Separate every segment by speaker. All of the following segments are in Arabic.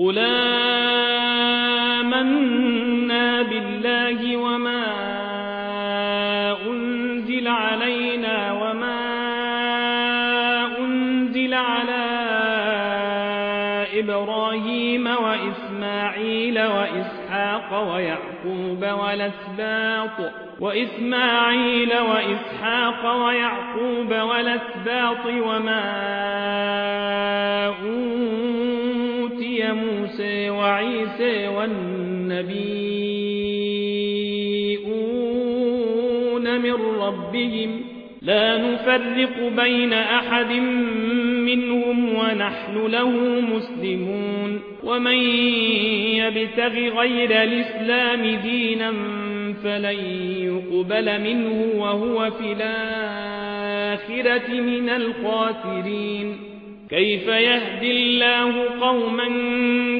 Speaker 1: قل آمنا بالله وما أنزل علينا وما أنزل على إبراهيم وإسماعيل وإسحاق ويعقوب والأسباط وإسماعيل وإسحاق ويعقوب والأسباط وما أوتي موسى وعيسى والنبيون من ربهم لا نفرق بين أحد منهم ونحن له مسلمون ومن يبتغ غير الإسلام دينا فلن يقبل منه وهو في الآخرة من الخاسرين. كيف يهدي الله قوما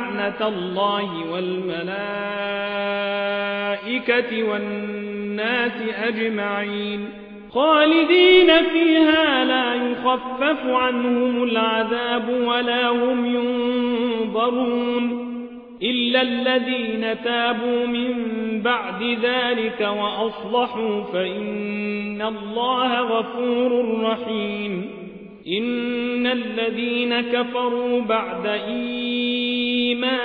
Speaker 1: لعنة الله والملائكة والناس أجمعين. خالدين فيها لا يخفف عنهم العذاب ولا هم ينظرون إلا الذين تابوا من بعد ذلك وأصلحوا فإن الله غفور رحيم. إن الذين كفروا بعد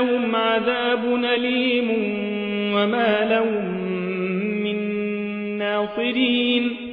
Speaker 1: لهم عذاب أليم وما لهم من ناصرين